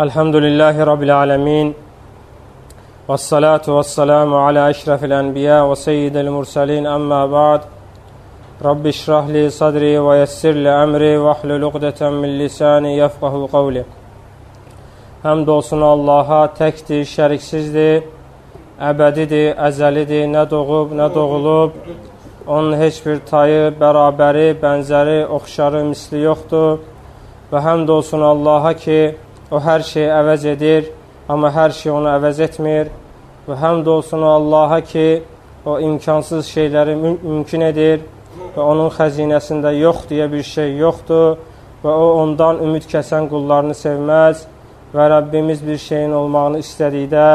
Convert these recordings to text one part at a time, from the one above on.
الحمد لله رب العالمين والصلاة والسلام على أشرف الأنبياء وسيد المرسلين أما بعد رب اشرح لي صدري ويسر لي أمري واحلل عقدة من lisani yefqahu qavli Həmd olsun Allaha təkdir, şəriksizdir, əbədidir, əzəlidir, nə doğub, nə doğulub. Onun heç bir tayı, bərabəri, bənzəri, oxşarı, misli yoxdur. Və həmd olsun Allaha ki, O hər şeyi əvəz edir, amma hər şey onu əvəz etmir. Və həmd olsun Allaha ki, o imkansız şeyləri müm mümkün edir və onun xəzinəsində yox deyə bir şey yoxdur və o ondan ümid kəsən qullarını sevməz və Rəbbimiz bir şeyin olmağını istədikdə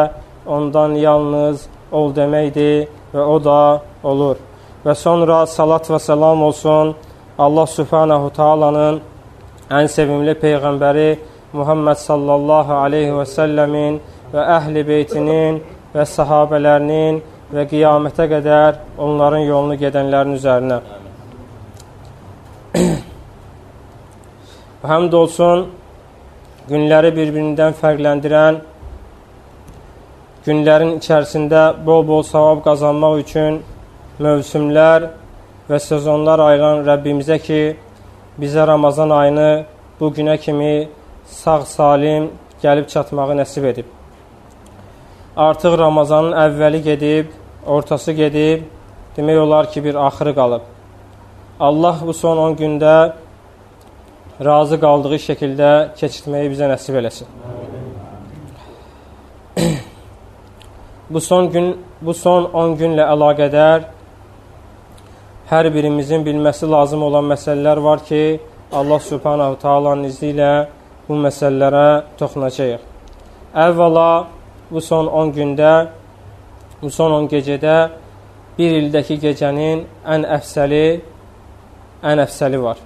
ondan yalnız ol deməkdir və o da olur. Və sonra salat və salam olsun Allah Subhanahu Taala'nın ən sevimli peyğəmbəri Muhammed sallallahu aleyhi və səlləmin və əhli beytinin və sahabələrinin və qiyamətə qədər onların yolunu gedənlərin üzərinə. Həmd olsun günləri bir-birindən fərqləndirən, günlərin içərisində bol-bol savab qazanmaq üçün mövsümlər və sezonlar ayıran Rəbbimizə ki, bizə Ramazan ayını bu günə kimi sağ-salim gəlib çatmağı nəsib edib. Artıq Ramazanın əvvəli gedib, ortası gedib, demək olar ki, bir axırı qalıb. Allah bu son 10 gündə razı qaldığı şəkildə keçirtməyi bizə nəsib eləsin. bu son gün, bu son 10 günlə əlaqədar hər birimizin bilməsi lazım olan məsələlər var ki, Allah Subhanahu Taala'nın izni ilə bu məsələlərə toxunacağıq. Əvvəla bu son 10 gündə, bu son 10 gecədə bir ildəki gecənin ən əfsəli, ən əfsəli var.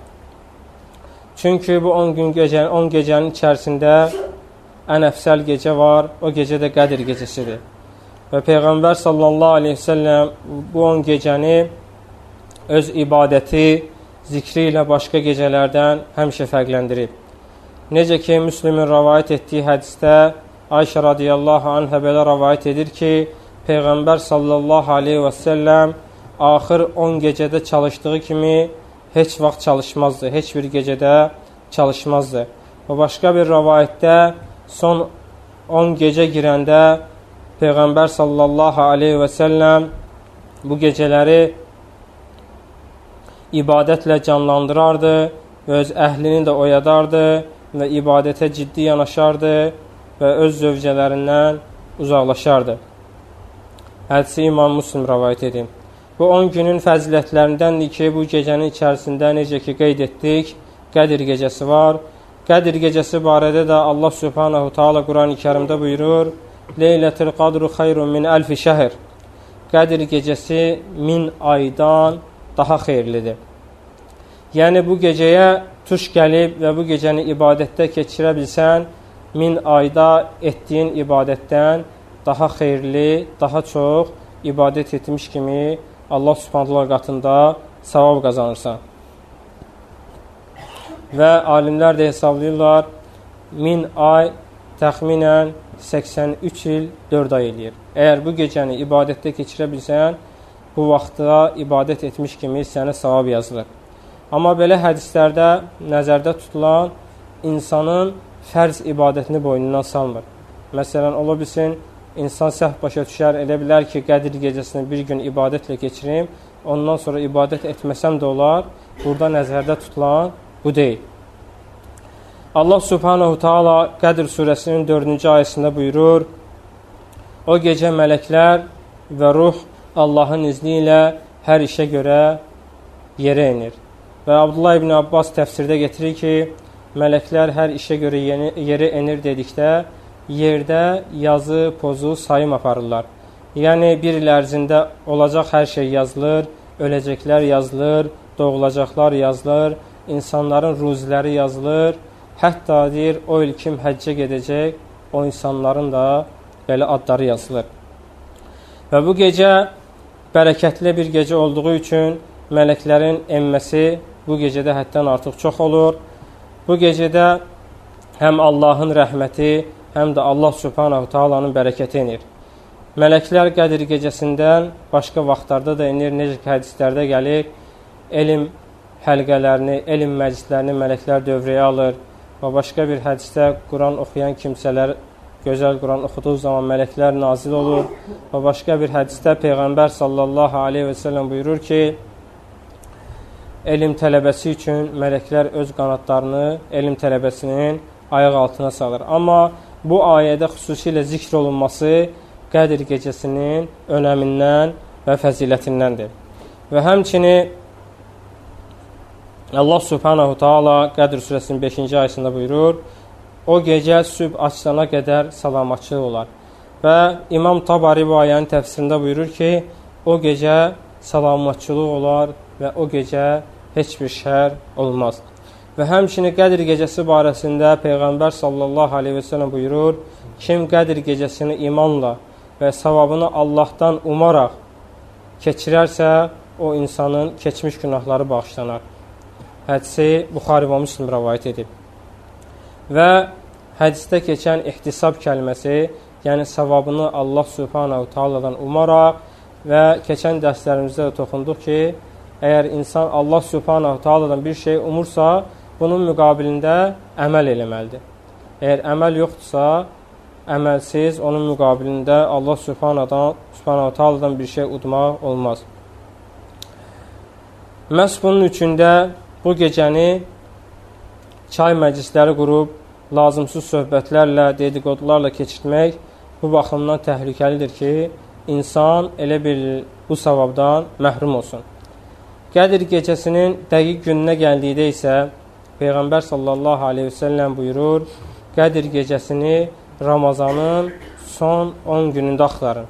Çünki bu 10 gün gecə, 10 gecənin içərisində ən əfsəl gecə var, o gecə də Qədir gecəsidir. Və Peyğəmbər sallallahu aleyhi ve sellem bu 10 gecəni öz ibadəti, zikri ilə başqa gecələrdən həmişə fərqləndirib. Necə ki, Müslümin rəvayət etdiyi hədisdə Ayşə radiyallahu anhə belə rəvayət edir ki, Peyğəmbər sallallahu aleyhi və səlləm axır 10 gecədə çalışdığı kimi heç vaxt çalışmazdı, heç bir gecədə çalışmazdı. Və başqa bir rəvayətdə son 10 gecə girəndə Peyğəmbər sallallahu aleyhi və səlləm bu gecələri ibadətlə canlandırardı və öz əhlini də oyadardı və ibadətə ciddi yanaşardı və öz zövcələrindən uzaqlaşardı. Hədisi İmam Müslim rəvayət edir. Bu 10 günün fəzilətlərindəndir ki, bu gecənin içərisində necə ki qeyd etdik, Qədir gecəsi var. Qədir gecəsi barədə də Allah Subhanahu Taala Quran-ı Kərimdə buyurur: "Leylətul qadru xeyrun min alfi şəhr." Qədir gecəsi 1000 aydan daha xeyirlidir. Yəni bu gecəyə tuş gəlib və bu gecəni ibadətdə keçirə bilsən, min ayda etdiyin ibadətdən daha xeyirli, daha çox ibadət etmiş kimi Allah subhanallah qatında savab qazanırsan. Və alimlər də hesablayırlar, min ay təxminən 83 il 4 ay eləyir. Əgər bu gecəni ibadətdə keçirə bilsən, bu vaxtda ibadət etmiş kimi sənə savab yazılır. Amma belə hədislərdə nəzərdə tutulan insanın fərz ibadətini boynundan salmır. Məsələn, ola bilsin, insan səhv başa düşər, elə bilər ki, Qədir gecəsini bir gün ibadətlə keçirim, ondan sonra ibadət etməsəm də olar. Burada nəzərdə tutulan bu deyil. Allah Subhanahu Taala Qədir surəsinin 4-cü ayəsində buyurur: O gecə mələklər və ruh Allahın izni ilə hər işə görə yerə enir. Və Abdullah ibn Abbas təfsirdə getirir ki, mələklər hər işə görə yeni, yeri enir dedikdə, yerdə yazı, pozu, sayım aparırlar. Yəni, bir il ərzində olacaq hər şey yazılır, öləcəklər yazılır, doğulacaqlar yazılır, insanların ruziləri yazılır. Hətta deyir, o il kim həccə gedəcək, o insanların da belə adları yazılır. Və bu gecə bərəkətli bir gecə olduğu üçün mələklərin enməsi bu gecədə həddən artıq çox olur. Bu gecədə həm Allahın rəhməti, həm də Allah subhanahu taalanın bərəkəti enir. Mələklər Qədir gecəsindən başqa vaxtlarda da enir, necə ki hədislərdə gəlir, elm həlqələrini, elm məclislərini mələklər dövrəyə alır və başqa bir hədisdə Quran oxuyan kimsələr gözəl Quran oxuduğu zaman mələklər nazil olur və başqa bir hədisdə Peyğəmbər sallallahu aleyhi və səlləm buyurur ki, elm tələbəsi üçün mələklər öz qanatlarını elm tələbəsinin ayaq altına salır. Amma bu ayədə xüsusilə zikr olunması Qədir gecəsinin önəmindən və fəzilətindəndir. Və həmçinin Allah Subhanahu Taala Qədr surəsinin 5-ci ayəsində buyurur: O gecə sübh açılana qədər salamatçılıq olar. Və İmam Tabari bu ayənin təfsirində buyurur ki, o gecə salamatçılıq olar və o gecə heç bir şər olmaz. Və həmçinin Qədr gecəsi barəsində Peyğəmbər sallallahu aleyhi və səlləm buyurur, kim Qədr gecəsini imanla və savabını Allahdan umaraq keçirərsə, o insanın keçmiş günahları bağışlanar. Hədisi Buxari və Müslim rəvayət edib. Və hədisdə keçən ihtisab kəlməsi, yəni savabını Allah Subhanahu Taala'dan umaraq və keçən dərslərimizdə də toxunduq ki, əgər insan Allah Subhanahu Taala'dan bir şey umursa, bunun müqabilində əməl eləməlidir. Əgər əməl yoxdursa, əməlsiz onun müqabilində Allah Subhanahu Subhanahu Taala'dan bir şey udmaq olmaz. Məhz bunun üçün də bu gecəni çay məclisləri qurub lazımsız söhbətlərlə, dedikodularla keçirmək bu baxımdan təhlükəlidir ki, insan elə bir bu savabdan məhrum olsun. Qədir gecəsinin dəqiq gününə gəldikdə isə Peyğəmbər sallallahu aleyhi və səlləm buyurur, Qədir gecəsini Ramazanın son 10 günündə axtarın.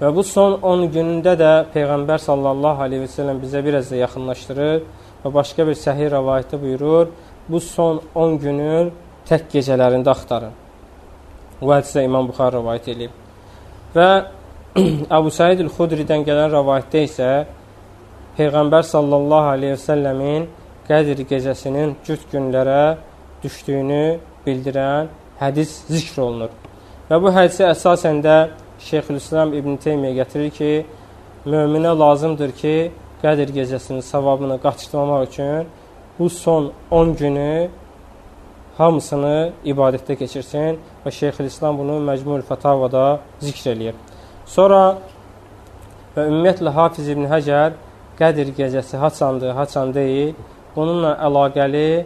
Və bu son 10 günündə də Peyğəmbər sallallahu aleyhi və səlləm bizə biraz da yaxınlaşdırır və başqa bir səhih rəvayətdə buyurur, bu son 10 günün tək gecələrində axtarın. Bu hədisə İmam Buxar rəvayət edib. Və Əbu Said el-Xudridən gələn rəvayətdə isə Peyğəmbər sallallahu aleyhi və səlləmin Qədir gecəsinin cüt günlərə düşdüyünü bildirən hədis zikr olunur. Və bu hədisi əsasən də Şeyxülislam İbn Teymiyyə gətirir ki, möminə lazımdır ki, Qədir gecəsinin savabını qaçırmamaq üçün bu son 10 günü hamısını ibadətdə keçirsin və Şeyxülislam bunu Məcmul Fatavada zikr eləyir. Sonra və ümumiyyətlə Hafiz İbn Həcər Qədir gecəsi haçandır, haçan deyil. Bununla əlaqəli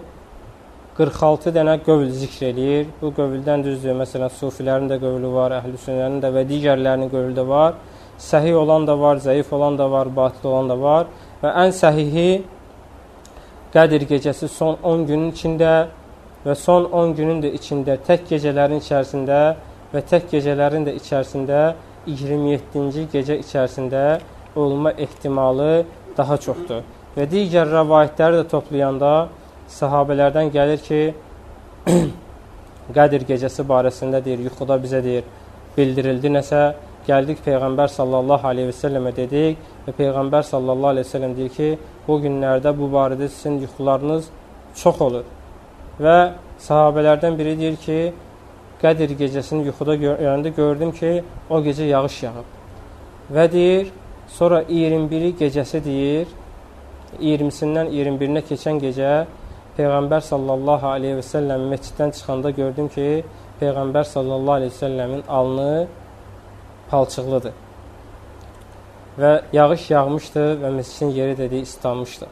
46 dənə qövl zikr eləyir. Bu qövldən düzdür. Məsələn, sufilərin də qövlü var, əhlüsünnənin də və digərlərinin qövlü də var. Səhih olan da var, zəif olan da var, batil olan da var və ən səhihi Qədir gecəsi son 10 günün içində və son 10 günün də içində tək gecələrin içərisində və tək gecələrin də içərisində 27-ci gecə içərisində olma ehtimalı daha çoxdur. Və digər rəvayətləri də toplayanda sahabələrdən gəlir ki, Qədir gecəsi barəsində deyir, yuxuda bizə deyir, bildirildi nəsə Gəldik Peyğəmbər sallallahu aleyhi və səlləmə dedik və Peyğəmbər sallallahu aleyhi və səlləm deyir ki, bu günlərdə bu barədə sizin yuxularınız çox olur. Və sahabələrdən biri deyir ki, Qədir gecəsini yuxuda görəndə gördüm ki, o gecə yağış yağıb. Və deyir, sonra 21-i gecəsi deyir, 20-sindən 21-nə keçən gecə Peyğəmbər sallallahu aleyhi və səlləm məsciddən çıxanda gördüm ki, Peyğəmbər sallallahu aleyhi və səlləmin alnı palçıqlıdır. Və yağış yağmışdı və məscidin yeri dediyi islanmışdı.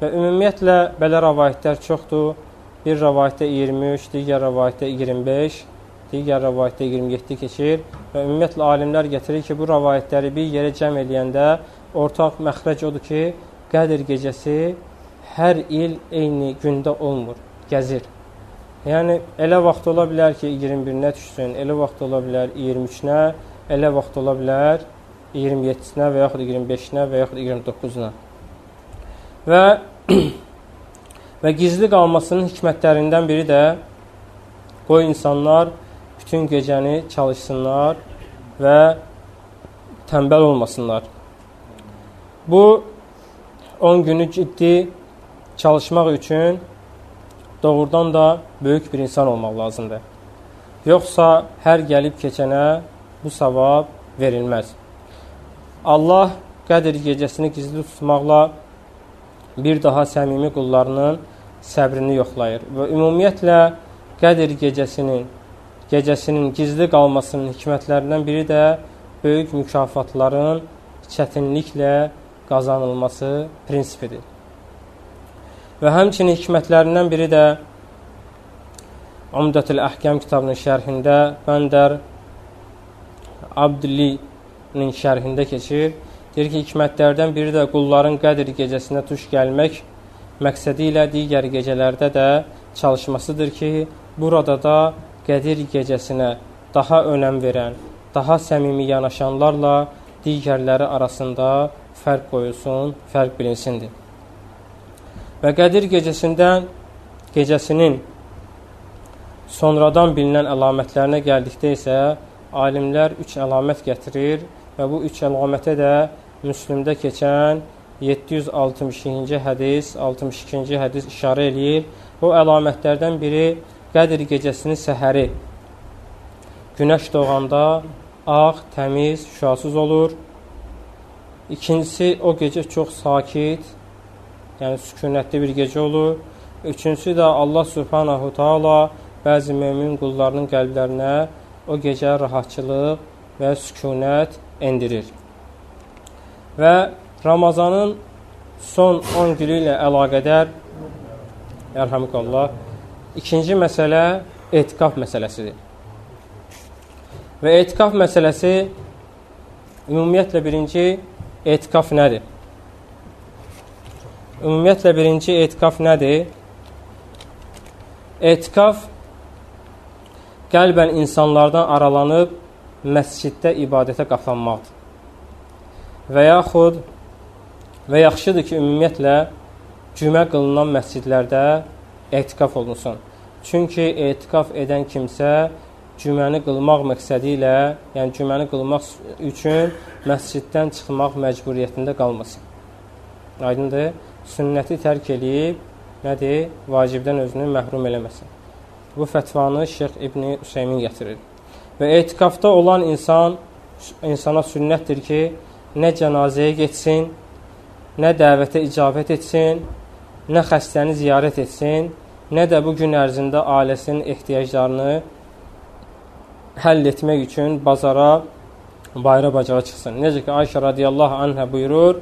Və ümumiyyətlə belə rəvayətlər çoxdur. Bir rəvayətdə 23, digər rəvayətdə 25, digər rəvayətdə 27 keçir və ümumiyyətlə alimlər gətirir ki, bu rəvayətləri bir yerə cəm eləyəndə ortaq məxrəc odur ki, Qədir gecəsi hər il eyni gündə olmur, gəzir. Yəni elə vaxt ola bilər ki, 21-nə düşsün, elə vaxt ola bilər 23-nə, elə vaxt ola bilər 27-sinə və yaxud 25-nə və yaxud 29-una. Və və gizli qalmasının hikmətlərindən biri də qoy insanlar bütün gecəni çalışsınlar və tənbəl olmasınlar. Bu 10 günü ciddi çalışmaq üçün doğrudan da böyük bir insan olmaq lazımdır. Yoxsa hər gəlib keçənə bu savab verilməz. Allah Qədr gecəsini gizli tutmaqla bir daha səmimi qullarının səbrini yoxlayır və ümumiyyətlə Qədr gecəsinin gecəsinin gizli qalmasının hikmətlərindən biri də böyük mükafatların çətinliklə qazanılması prinsipidir. Və həmçinin hikmətlərindən biri də Umdətül Əhkəm kitabının şərhində Bəndər Abdillinin şərhində keçir. Deyir ki, hikmətlərdən biri də qulların qədr gecəsinə tuş gəlmək məqsədi ilə digər gecələrdə də çalışmasıdır ki, burada da Qədir gecəsinə daha önəm verən, daha səmimi yanaşanlarla digərləri arasında fərq qoyulsun, fərq bilinsindir. Və Qədir gecəsindən gecəsinin sonradan bilinən əlamətlərinə gəldikdə isə alimlər üç əlamət gətirir və bu üç əlamətə də Müslümdə keçən 762-ci hədis, 62-ci hədis işarə eləyir. Bu əlamətlərdən biri Qədr gecəsinin səhəri günəş doğanda ağ, təmiz, şüasız olur. İkincisi, o gecə çox sakit, yəni sükunətli bir gecə olur. Üçüncüsü də Allah subhanahu taala bəzi mömin qullarının qəlblərinə o gecə rahatçılıq və sükunət endirir. Və Ramazanın son 10 günü ilə əlaqədar Ərhamikallah İkinci məsələ etiqaf məsələsidir. Və etiqaf məsələsi ümumiyyətlə birinci etiqaf nədir? Ümumiyyətlə birinci etiqaf nədir? Etiqaf qəlbən insanlardan aralanıb məsciddə ibadətə qapanmaqdır. Və yaxud və yaxşıdır ki, ümumiyyətlə cümə qılınan məscidlərdə etiqaf olunsun. Çünki etiqaf edən kimsə cüməni qılmaq məqsədi ilə, yəni cüməni qılmaq üçün məsciddən çıxmaq məcburiyyətində qalmasın. Aydındır? Sünnəti tərk eləyib, nədir? Vacibdən özünü məhrum eləməsin. Bu fətvanı Şeyx İbn Hüseymin gətirir. Və etiqafda olan insan insana sünnətdir ki, nə cənazəyə getsin, nə dəvətə icabət etsin, nə xəstəni ziyarət etsin, nə də bu gün ərzində ailəsinin ehtiyaclarını həll etmək üçün bazara, bayra bacağa çıxsın. Necə ki, Ayşə radiyallahu anhə buyurur,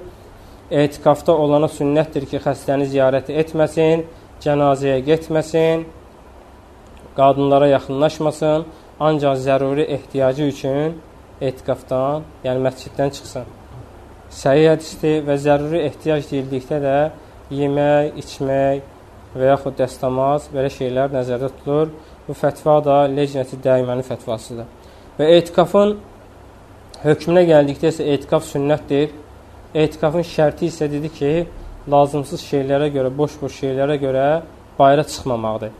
etiqafda olana sünnətdir ki, xəstəni ziyarət etməsin, cənazəyə getməsin, qadınlara yaxınlaşmasın, ancaq zəruri ehtiyacı üçün etiqafdan, yəni məsciddən çıxsın. Səhih hədisdir və zəruri ehtiyac deyildikdə də yemək, içmək, və yaxud dəstəmaz, belə şeylər nəzərdə tutulur. Bu fətva da Lejnəti Dəimənin fətvasıdır. Və etiqafın hökmünə gəldikdə isə etiqaf sünnətdir. Etiqafın şərti isə dedi ki, lazımsız şeylərə görə, boş-boş şeylərə görə bayıra çıxmamaqdır.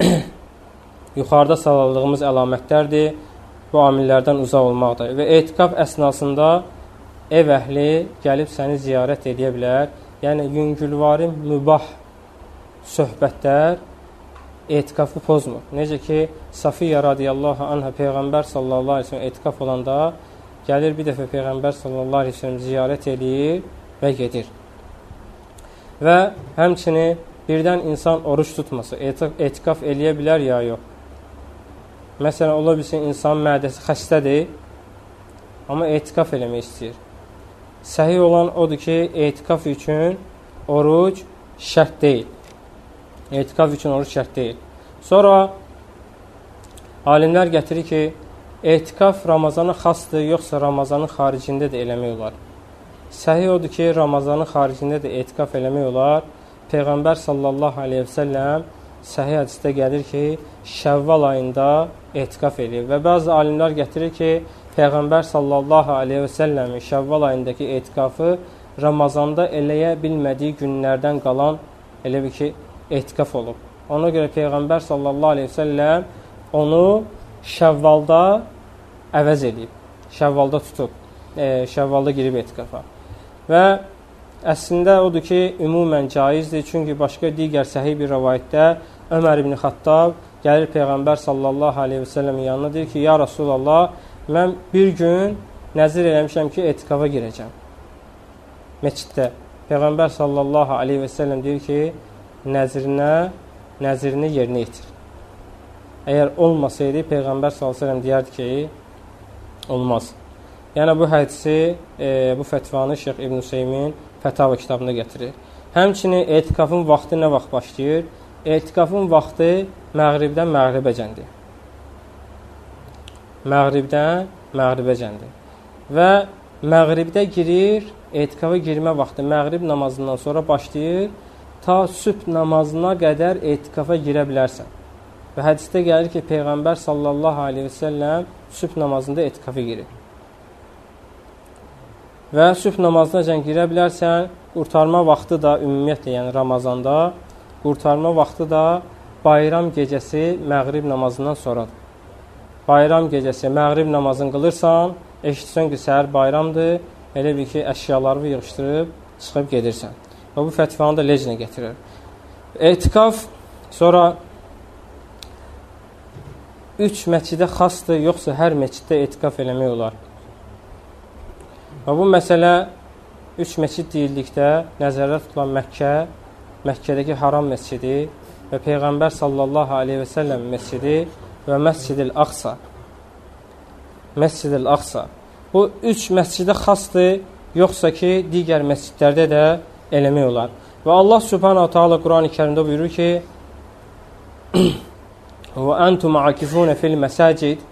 Yuxarıda sağladığımız əlamətlərdir. Bu amillərdən uzaq olmaqdır. Və etiqaf əsnasında ev əhli gəlib səni ziyarət edə bilər. Yəni yüngülvari mübah söhbətlər etiqafı pozmur. Necə ki, Safiyə radiyallahu anhə Peyğəmbər sallallahu aleyhi ve sellem etiqaf olanda gəlir bir dəfə Peyğəmbər sallallahu aleyhi ve sellem ziyarət edir və gedir. Və həmçini birdən insan oruç tutması, etiqaf eləyə bilər ya yox. Məsələn, ola bilsin, insan mədəsi xəstədir, amma etiqaf eləmək istəyir. Səhih olan odur ki, etiqaf üçün oruc şərt deyil. Etiqaf üçün oruç şərt deyil. Sonra alimlər gətirir ki, etiqaf Ramazana xasdır, yoxsa Ramazanın xaricində də eləmək olar. Səhih odur ki, Ramazanın xaricində də etiqaf eləmək olar. Peyğəmbər sallallahu aleyhi və səlləm səhih hədisdə gəlir ki, Şəvval ayında etiqaf eləyir və bəzi alimlər gətirir ki, Peyğəmbər sallallahu aleyhi və səlləmin Şəvval ayındakı etiqafı Ramazanda eləyə bilmədiyi günlərdən qalan elə bir ki, etiqaf olub. Ona görə Peyğəmbər sallallahu aleyhi ve səlləm onu şəvvalda əvəz edib. Şəvvalda tutub. E, şəvvalda girib etiqafa. Və əslində odur ki, ümumən caizdir. Çünki başqa digər səhih bir rəvayətdə Ömər ibn Xattab gəlir Peyğəmbər sallallahu aleyhi və səlləmin yanına deyir ki, ya Rasulallah, mən bir gün nəzir eləmişəm ki, etikafa girəcəm. Meçiddə. Peyğəmbər sallallahu aleyhi və səlləm deyir ki, nəzrinə, nəzrini yerinə yetir. Əgər olmasaydı, Peyğəmbər s.ə.v deyərdi ki, olmaz. Yəni, bu hədisi, e, bu fətvanı Şeyx İbn Hüseymin Fətava kitabında gətirir. Həmçinin etikafın vaxtı nə vaxt başlayır? Etikafın vaxtı məğribdən məğribəcəndir. Məğribdən məğribəcəndir. Və məğribdə girir, etikafa girmə vaxtı məğrib namazından sonra başlayır, ta sübh namazına qədər etikafa girə bilərsən. Və hədisdə gəlir ki, Peyğəmbər sallallahu aleyhi və səlləm sübh namazında etikafa girir və sübh namazına cən girə bilərsən, qurtarma vaxtı da ümumiyyətlə, yəni Ramazanda qurtarma vaxtı da bayram gecəsi məğrib namazından sonradır. Bayram gecəsi məğrib namazını qılırsan, eşitsən ki, səhər bayramdır, elə bir ki, əşyalarını yığışdırıb çıxıb gedirsən. Və bu fətvanı da lecinə gətirir. Etikaf sonra üç məscidə xasdır, yoxsa hər məsciddə etikaf eləmək olar. Və bu məsələ üç məscid deyildikdə nəzərdə tutulan Məkkə, Məkkədəki haram məscidi və Peyğəmbər sallallahu aleyhi və səlləm məscidi və Məscid-il Aqsa. Məscid-il Aqsa. Bu üç məscidə xasdır, yoxsa ki, digər məscidlərdə də eləmək olar. Və Allah subhanahu taala Qurani Kərimdə buyurur ki: "Və entum akifun fil məsacid"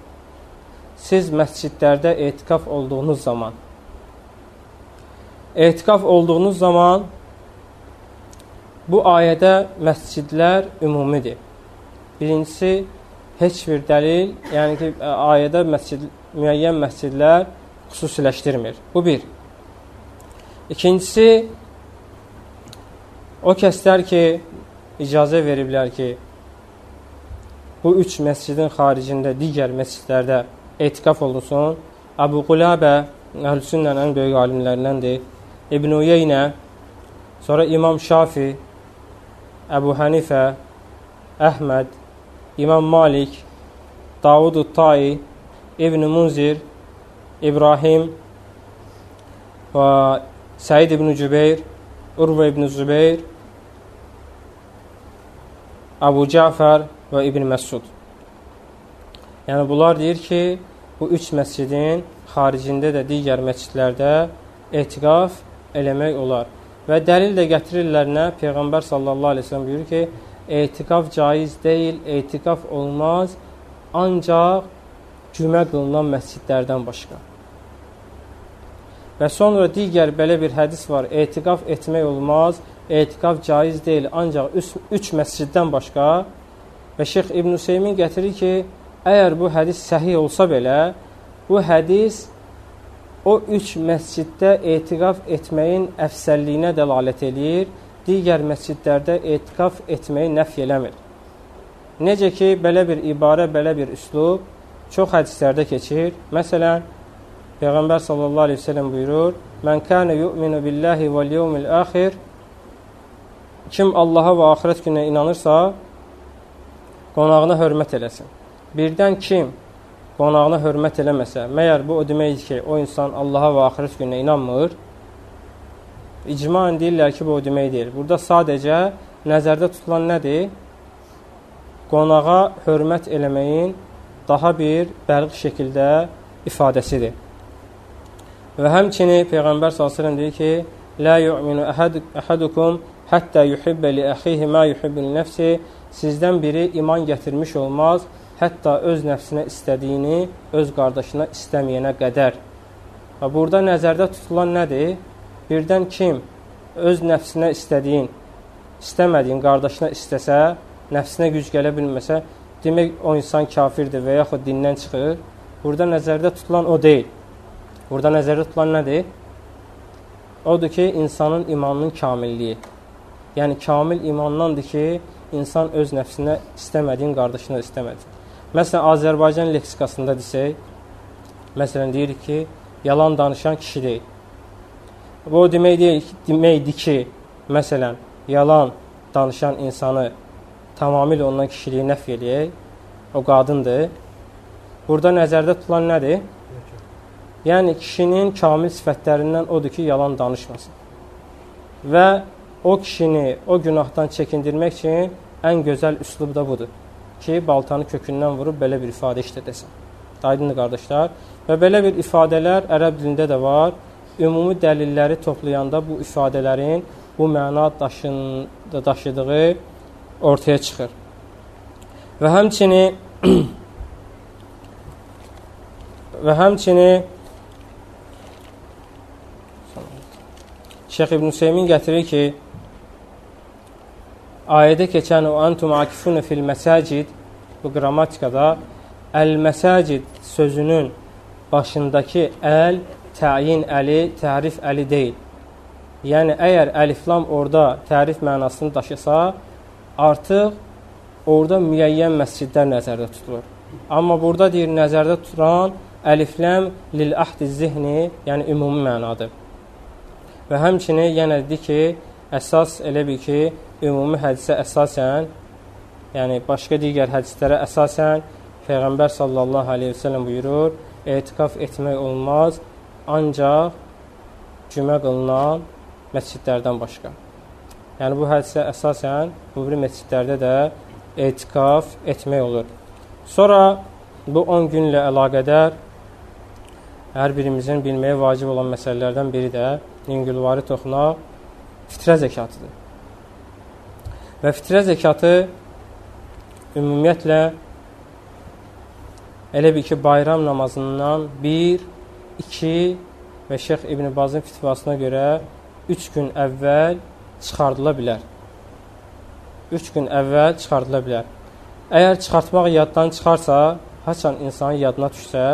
Siz məscidlərdə etikaf olduğunuz zaman etikaf olduğunuz zaman bu ayədə məscidlər ümumidir. Birincisi, heç bir dəlil, yəni ki, ayədə məscid, müəyyən məscidlər xüsusiləşdirmir. Bu bir. İkincisi, o kəslər ki, icazə veriblər ki, bu üç məscidin xaricində digər məscidlərdə etikaf olunsun. Əbu Qulabə Əhlüsünnənin ən böyük alimlərindəndir. İbn Uyeynə, sonra İmam Şafi, Əbu Hənifə, Əhməd, İmam Malik, Davud Uttayi, İbn Munzir, İbrahim və Səid ibn Cübeyr, Urva ibn Zübeyr, Əbu Cəfər və İbn Məsud. Yəni, bunlar deyir ki, bu üç məscidin xaricində də digər məscidlərdə etiqaf eləmək olar. Və dəlil də gətirirlər nə? Peyğəmbər sallallahu əleyhi və səlləm buyurur ki, etiqaf caiz deyil, etiqaf olmaz, ancaq cümə qılınan məscidlərdən başqa. Və sonra digər belə bir hədis var. Etiqaf etmək olmaz, etiqaf caiz deyil, ancaq üç, üç məsciddən başqa. Və Şeyx İbn Hüseymin gətirir ki, əgər bu hədis səhih olsa belə, bu hədis o üç məsciddə etiqaf etməyin əfsəlliyinə dəlalət eləyir, digər məscidlərdə etiqaf etməyi nəf eləmir. Necə ki, belə bir ibarə, belə bir üslub çox hədislərdə keçir. Məsələn, Peyğəmbər sallallahu aleyhi ve sellem buyurur, Mən kənə yu'minu billahi vəl yevmil axir Kim Allaha və axirət günə inanırsa, qonağına hörmət eləsin. Birdən kim qonağına hörmət eləməsə, məyər bu o deməkdir ki, o insan Allaha və axirət gününə inanmır? İcmaən deyirlər ki, bu o demək deyil. Burada sadəcə nəzərdə tutulan nədir? Qonağa hörmət eləməyin daha bir bəlq şəkildə ifadəsidir. Və həmçini Peyğəmbər s.ə.v deyir ki, Lə yu'minu əhadukum həttə yuhibbə li əxihi mə yuhibbə li nəfsi Sizdən biri iman gətirmiş olmaz, hətta öz nəfsinə istədiyini öz qardaşına istəməyənə qədər. Və burada nəzərdə tutulan nədir? Birdən kim öz nəfsinə istədiyin, istəmədiyin qardaşına istəsə, nəfsinə güc gələ bilməsə, demək o insan kafirdir və yaxud dindən çıxır. Burada nəzərdə tutulan o deyil. Burada nəzərdə tutulan nədir? Odur ki, insanın imanının kamilliyi. Yəni, kamil imandandır ki, insan öz nəfsinə istəmədiyin qardaşına istəmədi. Məsələn, Azərbaycan leksikasında desək, məsələn, deyirik ki, yalan danışan kişi deyil. Bu demək deyil, deməkdir ki, məsələn, yalan danışan insanı tamamilə ondan kişiliyi nəf eləyək, o qadındır. Burada nəzərdə tutulan nədir? Yəni, kişinin kamil sifətlərindən odur ki, yalan danışmasın. Və o kişini o günahdan çəkindirmək üçün ən gözəl üslub da budur ki, baltanı kökündən vurub belə bir ifadə işlədəsən. Aydındır qardaşlar. Və belə bir ifadələr ərəb dilində də var. Ümumi dəlilləri toplayanda bu ifadələrin bu məna daşında daşıdığı ortaya çıxır. Və həmçini və həmçini Şeyx İbn Hüseymin gətirir ki, ayədə keçən o antum akifun fil məsacid bu qrammatikada əl-məsacid sözünün başındakı əl təyin əli, tərif əli deyil. Yəni əgər əliflam orada tərif mənasını daşısa, artıq orada müəyyən məscidlər nəzərdə tutulur. Amma burada deyir nəzərdə tutulan əlifləm lil ahdi zihni, yəni ümumi mənadır. Və həmçinin yenə dedi ki, əsas elə bil ki, ümumi hədisə əsasən, yəni başqa digər hədislərə əsasən Peyğəmbər sallallahu aleyhi və səlləm buyurur, etikaf etmək olmaz, ancaq cümə qılınan məscidlərdən başqa. Yəni, bu hədisə əsasən bu bir məscidlərdə də etikaf etmək olur. Sonra bu 10 günlə əlaqədər hər birimizin bilməyə vacib olan məsələlərdən biri də yüngülvari toxunaq fitrə zəkatıdır. Və fitrə zəkatı ümumiyyətlə elə bir ki, bayram namazından 1, 2 və Şeyx İbn Bazın fitvasına görə 3 gün əvvəl çıxardıla bilər. 3 gün əvvəl çıxardıla bilər. Əgər çıxartmaq yaddan çıxarsa, haçan insanın yadına düşsə,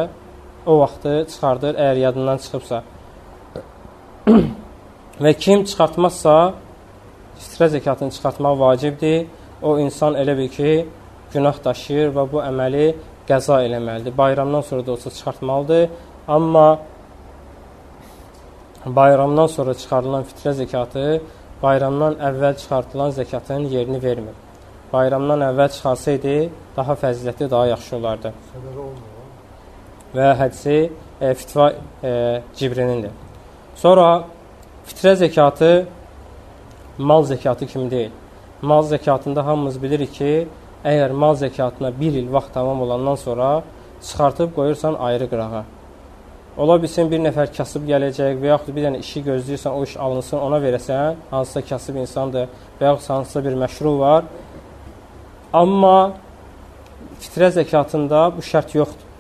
o vaxtı çıxardır, əgər yadından çıxıbsa. və kim çıxartmazsa, fitrə zəkatını çıxartmaq vacibdir. O insan elə bil ki, günah daşıyır və bu əməli qəza eləməlidir. Bayramdan sonra da olsa çıxartmalıdır. Amma bayramdan sonra çıxarılan fitrə zəkatı bayramdan əvvəl çıxartılan zəkatın yerini vermir. Bayramdan əvvəl çıxarsaydı, daha fəzilətli, daha yaxşı olardı. Və hədisi e, fitva e, Cibrinindir. Sonra fitrə zəkatı mal zəkatı kimi deyil. Mal zəkatında hamımız bilirik ki, əgər mal zəkatına bir il vaxt tamam olandan sonra çıxartıb qoyursan ayrı qırağa. Ola bilsin bir nəfər kasıb gələcək və yaxud bir dənə işi gözləyirsən, o iş alınsın, ona verəsən, hansısa kasıb insandır və yaxud hansısa bir məşru var. Amma fitrə zəkatında bu şərt yoxdur.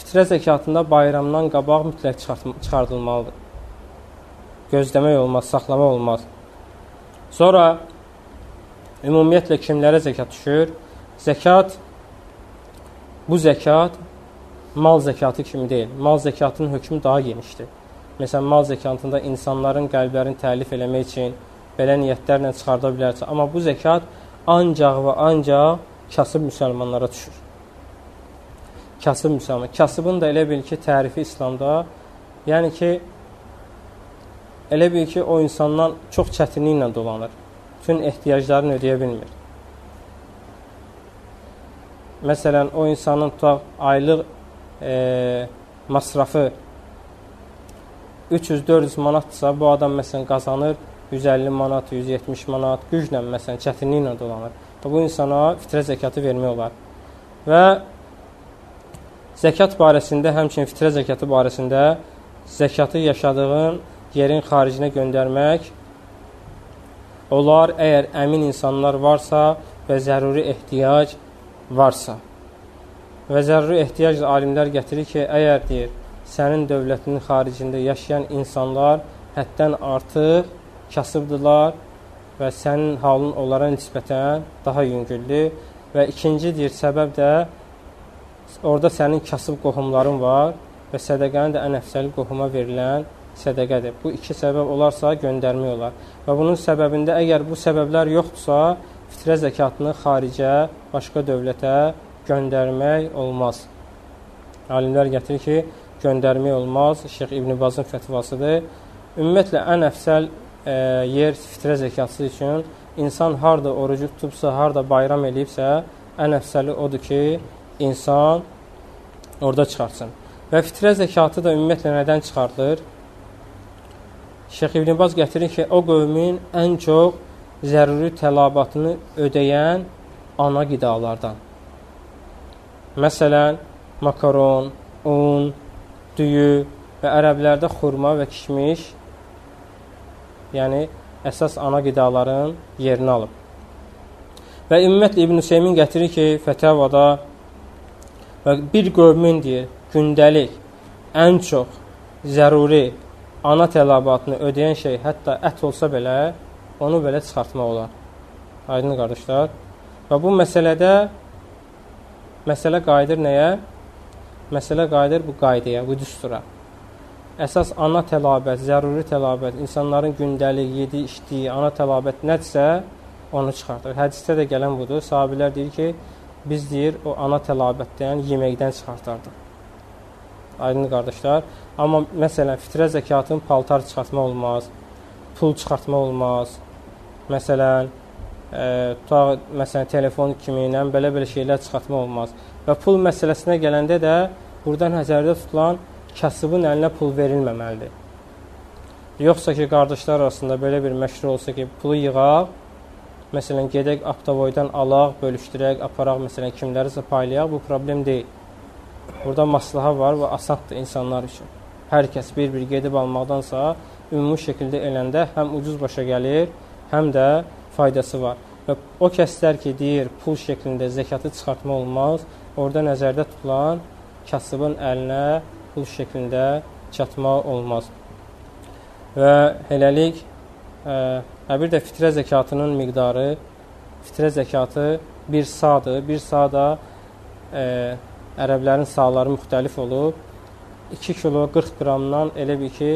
Fitrə zəkatında bayramdan qabaq mütləq çıxardılmalıdır gözləmək olmaz, saxlamaq olmaz. Sonra ümumiyyətlə kimlərə zəkat düşür? Zəkat bu zəkat mal zəkatı kimi deyil. Mal zəkatının hökmü daha genişdir. Məsələn, mal zəkatında insanların qəlblərini təlif eləmək üçün belə niyyətlərlə çıxarda bilərsə, amma bu zəkat ancaq və ancaq kasıb müsəlmanlara düşür. Kasıb müsəlman. Kasıbın da elə bil ki, tərifi İslamda, yəni ki, elə bil ki, o insandan çox çətinliklə dolanır. Bütün ehtiyaclarını ödəyə bilmir. Məsələn, o insanın tutaq aylıq e, masrafı 300-400 manatdırsa, bu adam məsələn qazanır 150 manat, 170 manat, güclə məsələn çətinliklə dolanır. Və bu insana fitrə zəkatı vermək olar. Və zəkat barəsində, həmçinin fitrə zəkatı barəsində zəkatı yaşadığın yerin xaricinə göndərmək olar əgər əmin insanlar varsa və zəruri ehtiyac varsa. Və zəruri ehtiyac alimlər gətirir ki, əgər deyir, sənin dövlətinin xaricində yaşayan insanlar həddən artıq kasıbdırlar və sənin halın onlara nisbətən daha yüngüldür və ikinci deyir, səbəb də orada sənin kasıb qohumların var və sədəqəni də ən əfsəli qohuma verilən sədəqədir. Bu iki səbəb olarsa göndərmək olar. Və bunun səbəbində əgər bu səbəblər yoxdursa, fitrə zəkatını xaricə, başqa dövlətə göndərmək olmaz. Alimlər gətirir ki, göndərmək olmaz. Şeyx İbn Bazın fətvasıdır. ümumiyyətlə ən əfsəl e, yer fitrə zəkatı üçün insan harda orucu tutubsa, harda bayram eləyibsə, ən əfsəli odur ki, insan orada çıxartsın. Və fitrə zəkatı da ümumiyyətlə nədən çıxarılır? Şeyx İbn Baz gətirir ki, o qövmin ən çox zəruri tələbatını ödəyən ana qidalardan. Məsələn, makaron, un, düyü və ərəblərdə xurma və kişmiş, yəni əsas ana qidaların yerini alıb. Və ümumiyyətlə İbn Hüseymin gətirir ki, Fətəvada və bir qövmin deyir, gündəlik ən çox zəruri ana tələbatını ödəyən şey hətta ət olsa belə, onu belə çıxartmaq olar. Aydın qardaşlar. Və bu məsələdə məsələ qayıdır nəyə? Məsələ qayıdır bu qaydaya, bu düstura əsas ana tələbət, zəruri tələbət, insanların gündəlik yedi, içdiyi ana tələbət nədirsə, onu çıxardır. Hədisdə də gələn budur. Sahabilər deyir ki, biz deyir o ana tələbətdən yeməkdən çıxartardıq. Aydın qardaşlar. Amma məsələn fitrə zəkatın paltar çıxartma olmaz, pul çıxartma olmaz. Məsələn, e, ta məsələn telefon kimi ilə belə-belə şeylər çıxartma olmaz. Və pul məsələsinə gələndə də burada nəzərdə tutulan kasıbın əlinə pul verilməməlidir. Yoxsa ki, qardaşlar arasında belə bir məşhur olsa ki, pulu yığaq, məsələn, gedək Aptavoydan alaq, bölüşdürək, aparaq, məsələn, kimlərisə paylayaq, bu problem deyil. Burada maslaha var və asaddır insanlar üçün. Hər kəs bir-bir gedib almaqdansa, ümumi şəkildə eləndə həm ucuz başa gəlir, həm də faydası var. Və o kəslər ki, deyir, pul şəklində zəkatı çıxartma olmaz, orada nəzərdə tutulan kasıbın əlinə pul şəklində çatmaq olmaz. Və hələlik ə, hə, bir də fitrə zəkatının miqdarı fitrə zəkatı bir sadır. Bir sada ə, ərəblərin saları müxtəlif olub. 2 kilo 40 qramdan elə bir ki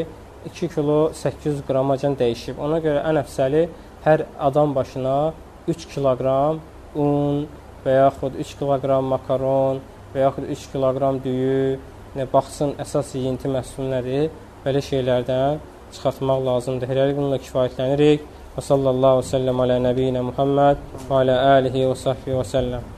2 kilo 800 qramacan dəyişib. Ona görə ən əfsəli hər adam başına 3 kiloqram un və yaxud 3 kiloqram makaron və yaxud 3 kiloqram düyü baxsın əsas yeyinti məhsulu nədir, belə şeylərdən çıxartmaq lazımdır. Hələlik bununla kifayətlənirik. Və sallallahu və səlləm alə nəbiyyinə Muhammed və alə alihi və sahbihi və səlləm.